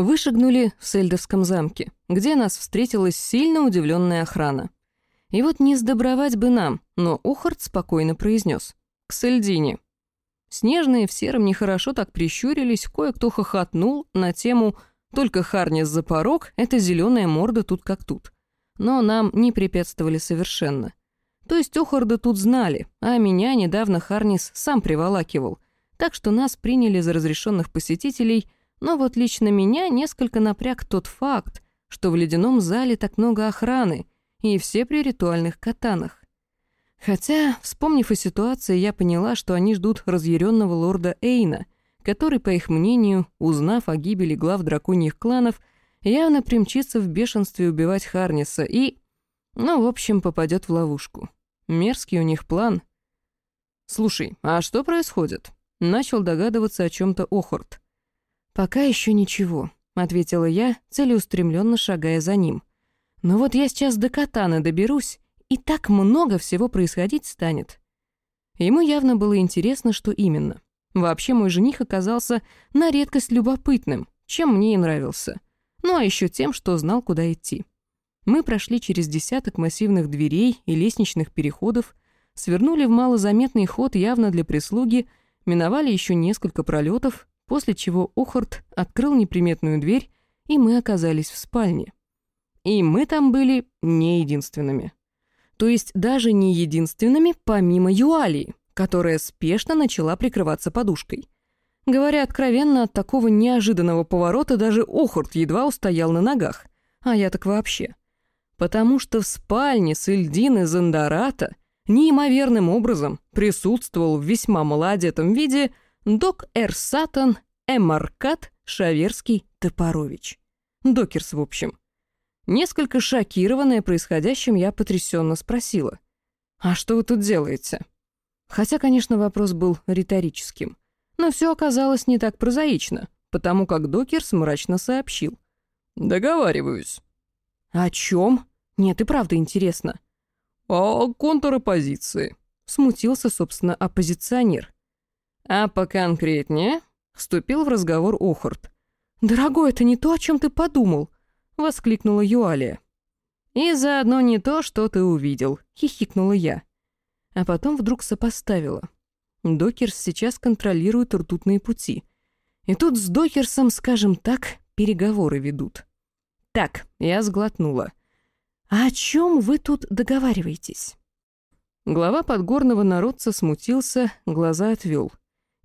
Вышагнули в Сельдовском замке, где нас встретилась сильно удивленная охрана. И вот не сдобровать бы нам, но Ухард спокойно произнес: «К Сельдине». Снежные в сером нехорошо так прищурились, кое-кто хохотнул на тему «Только Харнис за порог, это зеленая морда тут как тут». Но нам не препятствовали совершенно. То есть Охарда тут знали, а меня недавно Харнис сам приволакивал, так что нас приняли за разрешенных посетителей, но вот лично меня несколько напряг тот факт, что в ледяном зале так много охраны, и все при ритуальных катанах. Хотя, вспомнив о ситуации, я поняла, что они ждут разъяренного лорда Эйна, который, по их мнению, узнав о гибели глав драконьих кланов, явно примчится в бешенстве убивать Харниса и... Ну, в общем, попадет в ловушку. Мерзкий у них план. «Слушай, а что происходит?» Начал догадываться о чем то Охорт. «Пока еще ничего», — ответила я, целеустремленно шагая за ним. «Но вот я сейчас до Катаны доберусь, и так много всего происходить станет. Ему явно было интересно, что именно. Вообще мой жених оказался на редкость любопытным, чем мне и нравился. Ну а еще тем, что знал, куда идти. Мы прошли через десяток массивных дверей и лестничных переходов, свернули в малозаметный ход явно для прислуги, миновали еще несколько пролетов, после чего Охарт открыл неприметную дверь, и мы оказались в спальне. И мы там были не единственными то есть даже не единственными помимо Юалии, которая спешно начала прикрываться подушкой. Говоря откровенно, от такого неожиданного поворота даже Охурт едва устоял на ногах, а я так вообще. Потому что в спальне Сельдины Зандарата неимоверным образом присутствовал в весьма малоодетом виде док Эрсатан Эмаркат Шаверский Топорович. Докерс, в общем. Несколько шокированная происходящим, я потрясенно спросила. «А что вы тут делаете?» Хотя, конечно, вопрос был риторическим. Но все оказалось не так прозаично, потому как Докерс мрачно сообщил. «Договариваюсь». «О чем? Нет, и правда интересно». «О контропозиции», — смутился, собственно, оппозиционер. «А поконкретнее?» — вступил в разговор Охарт. «Дорогой, это не то, о чем ты подумал», воскликнула Юалия. «И заодно не то, что ты увидел», — хихикнула я. А потом вдруг сопоставила. Докерс сейчас контролирует ртутные пути. И тут с Докерсом, скажем так, переговоры ведут. Так, я сглотнула. «А о чем вы тут договариваетесь?» Глава подгорного народца смутился, глаза отвел.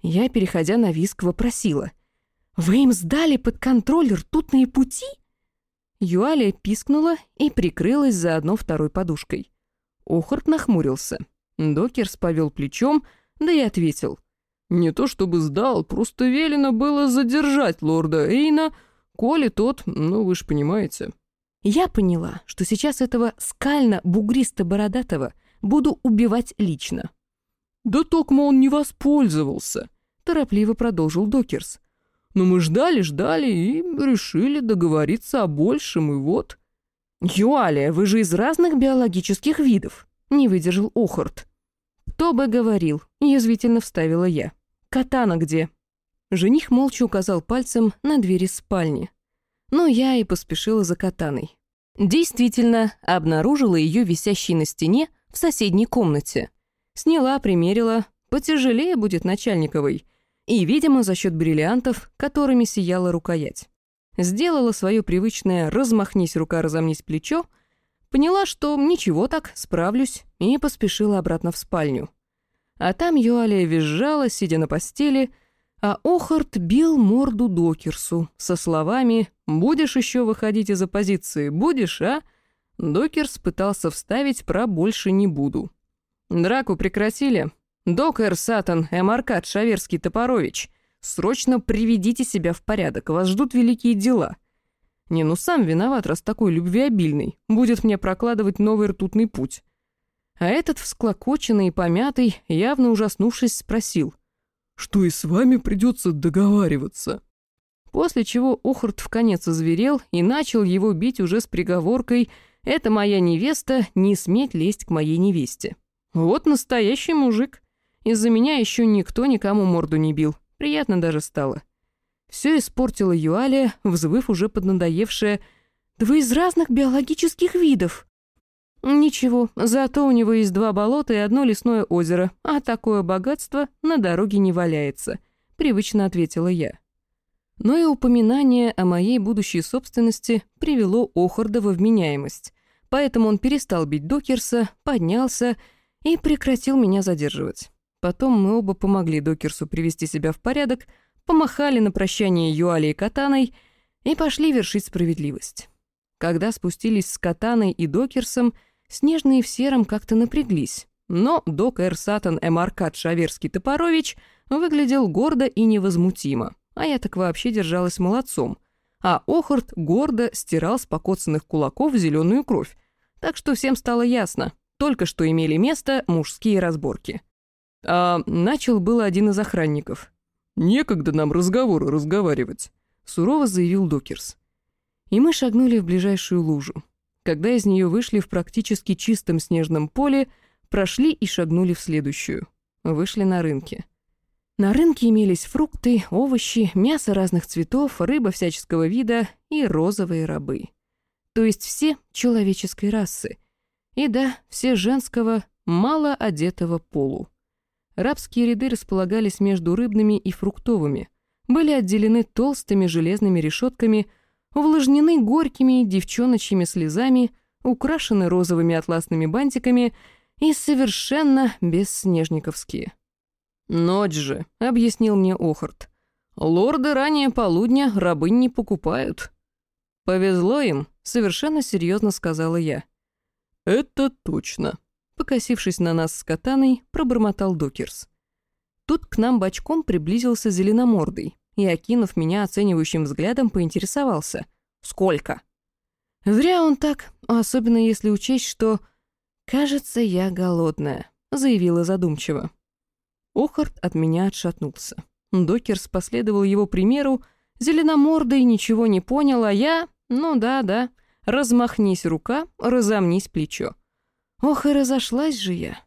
Я, переходя на виск, вопросила. «Вы им сдали под контроль ртутные пути?» Юалия пискнула и прикрылась заодно второй подушкой. Охарт нахмурился. Докерс повел плечом, да и ответил. «Не то чтобы сдал, просто велено было задержать лорда Эйна, коли тот, ну вы ж понимаете». Я поняла, что сейчас этого скально-бугристо-бородатого буду убивать лично. «Да токмо он не воспользовался», — торопливо продолжил Докерс. Но мы ждали-ждали и решили договориться о большем, и вот...» «Юалия, вы же из разных биологических видов», — не выдержал Охарт. «Кто бы говорил», — язвительно вставила я. «Катана где?» Жених молча указал пальцем на двери спальни. Но я и поспешила за катаной. Действительно, обнаружила ее висящей на стене в соседней комнате. Сняла, примерила, потяжелее будет начальниковой — и, видимо, за счет бриллиантов, которыми сияла рукоять. Сделала свое привычное «размахнись рука, разомнись плечо», поняла, что ничего так, справлюсь, и поспешила обратно в спальню. А там Юалия визжала, сидя на постели, а Охарт бил морду Докерсу со словами «Будешь еще выходить из оппозиции, будешь, а?» Докерс пытался вставить про «больше не буду». Драку прекратили, «Докер Сатан, Эмаркад Шаверский Топорович, срочно приведите себя в порядок, вас ждут великие дела». Не, ну сам виноват, раз такой любвеобильный, будет мне прокладывать новый ртутный путь. А этот всклокоченный и помятый, явно ужаснувшись, спросил, «Что и с вами придется договариваться?» После чего Охарт вконец озверел и начал его бить уже с приговоркой «Это моя невеста, не сметь лезть к моей невесте». Вот настоящий мужик. Из-за меня еще никто никому морду не бил. Приятно даже стало. Все испортила Юалия, взвыв уже поднадоевшее «Да вы из разных биологических видов!» «Ничего, зато у него есть два болота и одно лесное озеро, а такое богатство на дороге не валяется», — привычно ответила я. Но и упоминание о моей будущей собственности привело Охарда во вменяемость, поэтому он перестал бить Докерса, поднялся и прекратил меня задерживать. Потом мы оба помогли Докерсу привести себя в порядок, помахали на прощание Юали и Катаной и пошли вершить справедливость. Когда спустились с Катаной и Докерсом, Снежные в сером как-то напряглись, но док Эр Сатан Эмаркат Шаверский-Топорович выглядел гордо и невозмутимо, а я так вообще держалась молодцом, а Охарт гордо стирал с покоцанных кулаков зеленую кровь, так что всем стало ясно, только что имели место мужские разборки. А начал было один из охранников. «Некогда нам разговоры разговаривать», — сурово заявил Докерс. И мы шагнули в ближайшую лужу. Когда из нее вышли в практически чистом снежном поле, прошли и шагнули в следующую. Вышли на рынке. На рынке имелись фрукты, овощи, мясо разных цветов, рыба всяческого вида и розовые рабы. То есть все человеческой расы. И да, все женского, мало одетого полу. Рабские ряды располагались между рыбными и фруктовыми, были отделены толстыми железными решетками, увлажнены горькими девчоночьими слезами, украшены розовыми атласными бантиками и совершенно бесснежниковские. «Ночь же», — объяснил мне Охарт. «Лорды ранее полудня рабынь не покупают». «Повезло им», — совершенно серьезно сказала я. «Это точно», Покосившись на нас с катаной, пробормотал Докерс. Тут к нам бочком приблизился зеленомордый и, окинув меня оценивающим взглядом, поинтересовался. «Сколько?» «Зря он так, особенно если учесть, что...» «Кажется, я голодная», — заявила задумчиво. Охарт от меня отшатнулся. Докерс последовал его примеру, зеленомордый ничего не понял, а я... Ну да, да, размахнись рука, разомнись плечо. Ох, и разошлась же я.